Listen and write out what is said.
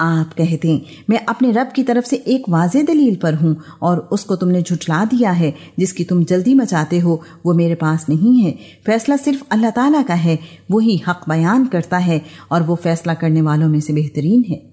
आप कहते मैं अपने रब की तरफ़ से एक वाज दलील पर हूँ और उसको तुमने झुठला दिया है, जिसकी तुम जल्दी मचाते हो, वो मेरे पास नहीं है। फैसला सिर्फ़ अल्लाह ताला का है वही हक बयान करता है और वो फैसला करने वालों में से बेहतरीन है।